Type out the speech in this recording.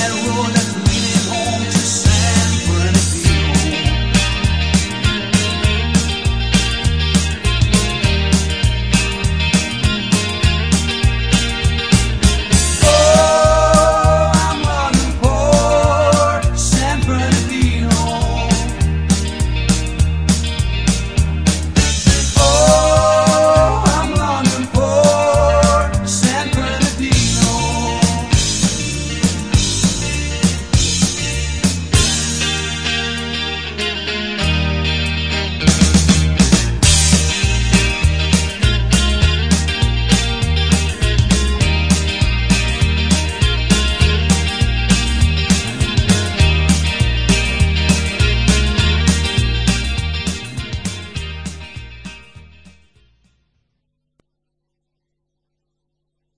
that road.